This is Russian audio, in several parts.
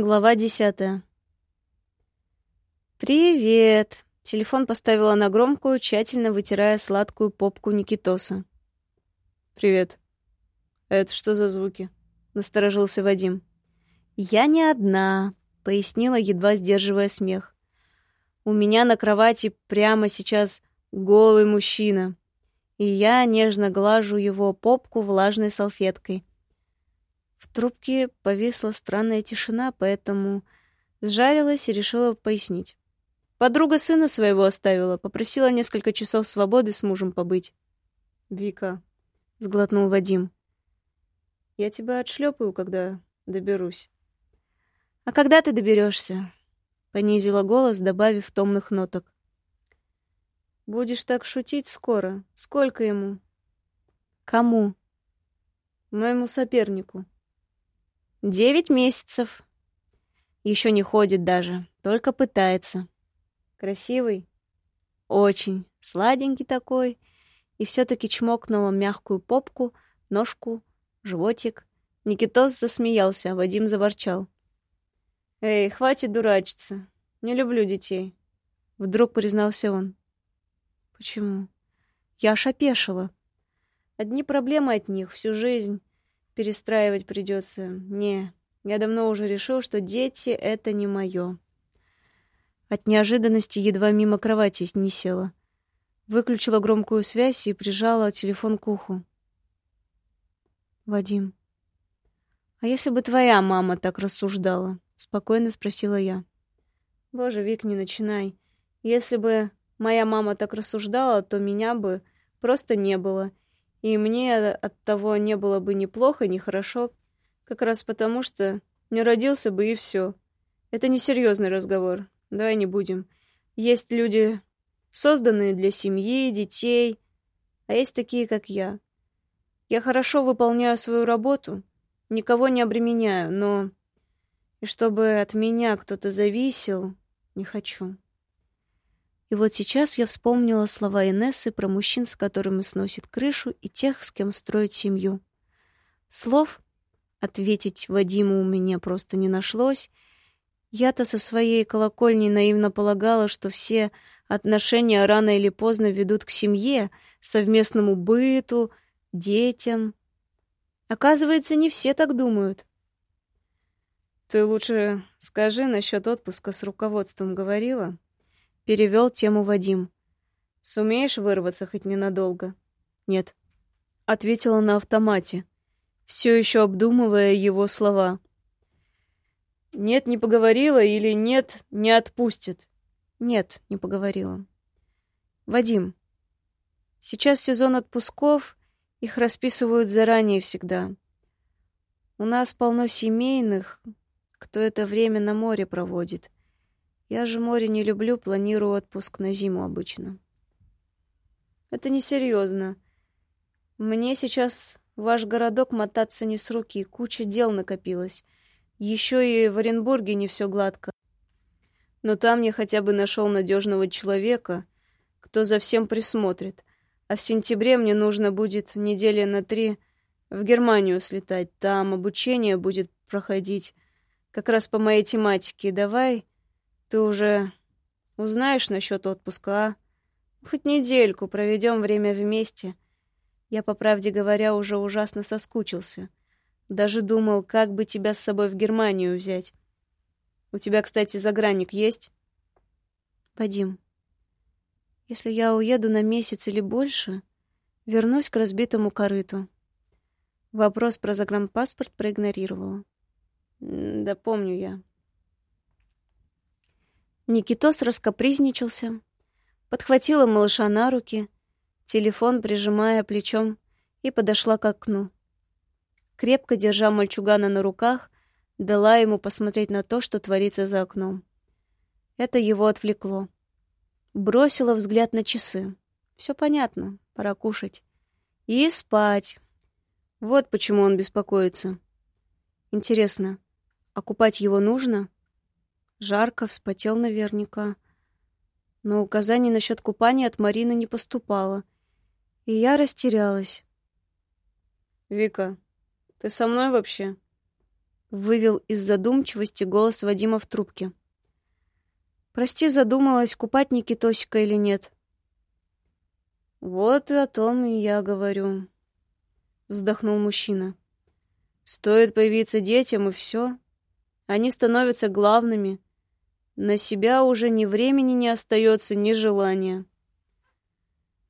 Глава десятая. «Привет!» Телефон поставила на громкую, тщательно вытирая сладкую попку Никитоса. «Привет. Это что за звуки?» — насторожился Вадим. «Я не одна», — пояснила, едва сдерживая смех. «У меня на кровати прямо сейчас голый мужчина, и я нежно глажу его попку влажной салфеткой. В трубке повисла странная тишина, поэтому сжалилась и решила пояснить. Подруга сына своего оставила, попросила несколько часов свободы с мужем побыть. «Вика», — сглотнул Вадим, — «я тебя отшлепаю, когда доберусь». «А когда ты доберешься? понизила голос, добавив томных ноток. «Будешь так шутить скоро. Сколько ему?» «Кому?» «Моему сопернику». Девять месяцев. Еще не ходит даже, только пытается. Красивый? Очень. Сладенький такой. И все-таки чмокнула мягкую попку, ножку, животик. Никитос засмеялся, а Вадим заворчал. «Эй, хватит дурачиться. Не люблю детей», — вдруг признался он. «Почему?» Я аж опешила. Одни проблемы от них всю жизнь перестраивать придется. Не, я давно уже решил, что дети — это не мое. От неожиданности едва мимо кровати не села. Выключила громкую связь и прижала телефон к уху. «Вадим, а если бы твоя мама так рассуждала?» — спокойно спросила я. «Боже, Вик, не начинай. Если бы моя мама так рассуждала, то меня бы просто не было, и мне от того не было бы ни плохо, ни хорошо, как раз потому, что не родился бы и все. Это несерьезный разговор. Давай не будем. Есть люди, созданные для семьи, детей, а есть такие, как я. Я хорошо выполняю свою работу, никого не обременяю, но и чтобы от меня кто-то зависел, не хочу. И вот сейчас я вспомнила слова Инессы про мужчин, с которыми сносит крышу, и тех, с кем строить семью. Слов ответить Вадиму у меня просто не нашлось. Я-то со своей колокольни наивно полагала, что все отношения рано или поздно ведут к семье, совместному быту, детям. Оказывается, не все так думают. Ты лучше скажи насчет отпуска с руководством говорила? Перевел тему Вадим. «Сумеешь вырваться хоть ненадолго?» «Нет», — ответила на автомате, все еще обдумывая его слова. «Нет, не поговорила» или «нет, не отпустит»? «Нет, не поговорила». «Вадим, сейчас сезон отпусков, их расписывают заранее всегда. У нас полно семейных, кто это время на море проводит. Я же море не люблю, планирую отпуск на зиму обычно. Это несерьезно. Мне сейчас ваш городок мотаться не с руки, куча дел накопилось. Еще и в Оренбурге не все гладко. Но там я хотя бы нашел надежного человека, кто за всем присмотрит. А в сентябре мне нужно будет недели на три в Германию слетать. Там обучение будет проходить как раз по моей тематике. Давай ты уже узнаешь насчет отпуска, а? Хоть недельку проведем время вместе. Я, по правде говоря, уже ужасно соскучился. Даже думал, как бы тебя с собой в Германию взять. У тебя, кстати, загранник есть? Вадим, если я уеду на месяц или больше, вернусь к разбитому корыту. Вопрос про загранпаспорт проигнорировала. Да помню я. Никитос раскопризничался, подхватила малыша на руки, телефон прижимая плечом, и подошла к окну. Крепко держа мальчугана на руках, дала ему посмотреть на то, что творится за окном. Это его отвлекло. Бросила взгляд на часы. Все понятно, пора кушать. И спать. Вот почему он беспокоится. Интересно, окупать его нужно? Жарко, вспотел наверняка. Но указаний насчет купания от Марины не поступало. И я растерялась. «Вика, ты со мной вообще?» Вывел из задумчивости голос Вадима в трубке. Прости, задумалась, купать Никитосика или нет. Вот о том и я говорю, вздохнул мужчина. Стоит появиться детям, и все. Они становятся главными. На себя уже ни времени не остается, ни желания.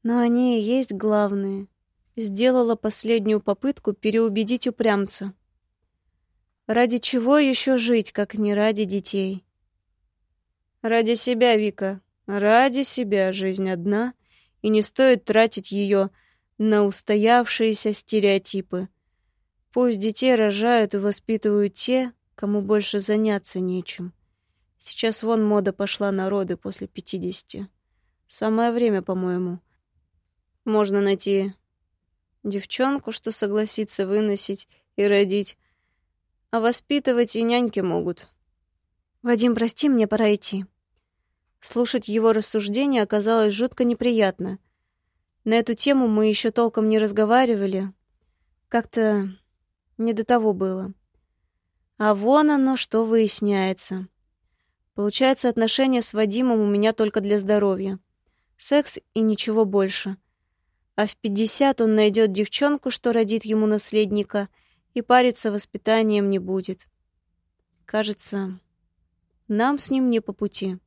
Но они и есть главные. Сделала последнюю попытку переубедить упрямца. Ради чего еще жить, как не ради детей? Ради себя, Вика. Ради себя жизнь одна, и не стоит тратить ее на устоявшиеся стереотипы. Пусть детей рожают и воспитывают те, кому больше заняться нечем. Сейчас вон мода пошла на роды после пятидесяти. Самое время, по-моему. Можно найти девчонку, что согласится выносить и родить, а воспитывать и няньки могут. Вадим, прости, мне пора идти. Слушать его рассуждения оказалось жутко неприятно. На эту тему мы еще толком не разговаривали. Как-то не до того было. А вон оно, что выясняется. Получается, отношения с Вадимом у меня только для здоровья. Секс и ничего больше. А в пятьдесят он найдет девчонку, что родит ему наследника — и париться воспитанием не будет. Кажется, нам с ним не по пути.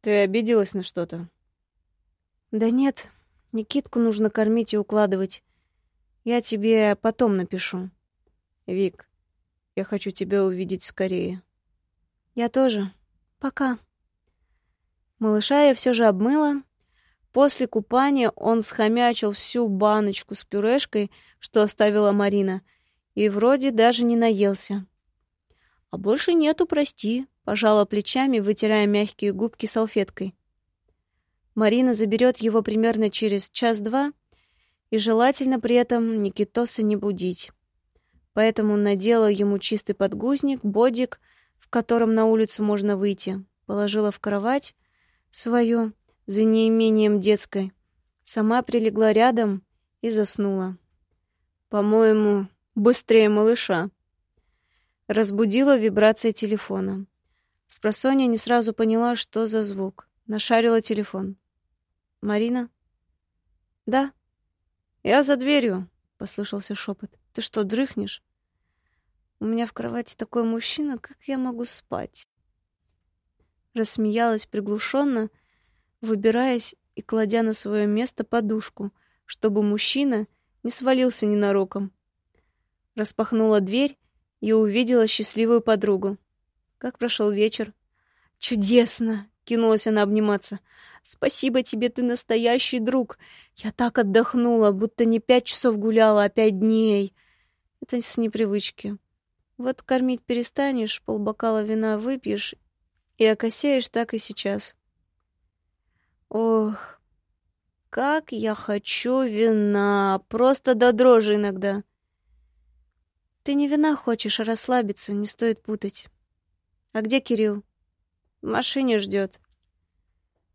Ты обиделась на что-то? Да нет, Никитку нужно кормить и укладывать. Я тебе потом напишу. Вик, я хочу тебя увидеть скорее. Я тоже. Пока. Малыша я все же обмыла. После купания он схомячил всю баночку с пюрешкой, что оставила Марина — и вроде даже не наелся. А больше нету, прости, пожала плечами, вытирая мягкие губки салфеткой. Марина заберет его примерно через час-два, и желательно при этом Никитоса не будить. Поэтому надела ему чистый подгузник, бодик, котором на улицу можно выйти, положила в кровать свою, за неимением детской, сама прилегла рядом и заснула. По-моему, Быстрее малыша. Разбудила вибрация телефона. Спросонья не сразу поняла, что за звук. Нашарила телефон. «Марина?» «Да». «Я за дверью», — послышался шепот. «Ты что, дрыхнешь?» «У меня в кровати такой мужчина, как я могу спать?» Рассмеялась приглушенно, выбираясь и кладя на свое место подушку, чтобы мужчина не свалился ненароком. Распахнула дверь и увидела счастливую подругу. Как прошел вечер? Чудесно! Кинулась она обниматься. Спасибо тебе, ты настоящий друг. Я так отдохнула, будто не пять часов гуляла, а пять дней. Это с непривычки. Вот кормить перестанешь, полбокала вина выпьешь и окосеешь так и сейчас. Ох, как я хочу вина, просто до дрожи иногда. Ты не вина хочешь, а расслабиться, не стоит путать. А где Кирилл? В машине ждет.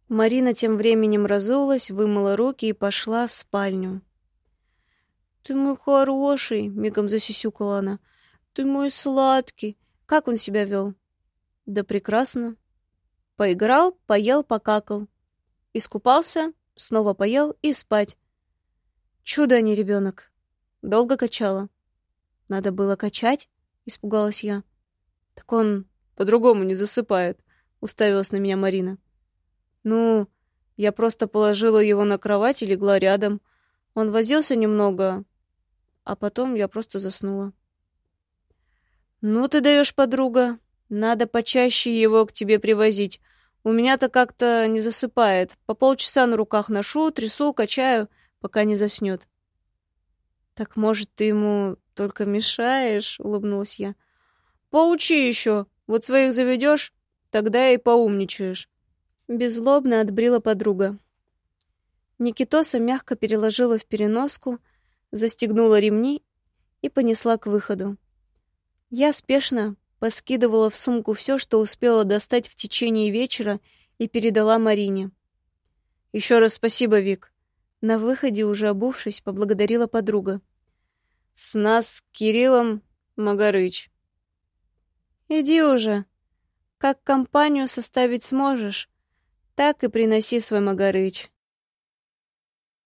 Марина тем временем разулась, вымыла руки и пошла в спальню. «Ты мой хороший!» — мигом засюсюкала она. «Ты мой сладкий! Как он себя вел?» «Да прекрасно!» Поиграл, поел, покакал. Искупался, снова поел и спать. Чудо, а не ребенок. Долго качала. Надо было качать? Испугалась я. Так он по-другому не засыпает, уставилась на меня Марина. Ну, я просто положила его на кровать и легла рядом. Он возился немного, а потом я просто заснула. Ну ты даешь, подруга. Надо почаще его к тебе привозить. У меня-то как-то не засыпает. По полчаса на руках ношу, трясу, качаю, пока не заснет. Так может, ты ему только мешаешь, улыбнулась я. Поучи еще. Вот своих заведешь, тогда и поумничаешь. Беззлобно отбрила подруга. Никитоса мягко переложила в переноску, застегнула ремни и понесла к выходу. Я спешно поскидывала в сумку все, что успела достать в течение вечера, и передала Марине. Еще раз спасибо, Вик. На выходе, уже обувшись, поблагодарила подруга. С нас Кириллом Магарыч. Иди уже. Как компанию составить сможешь, так и приноси свой Магарыч.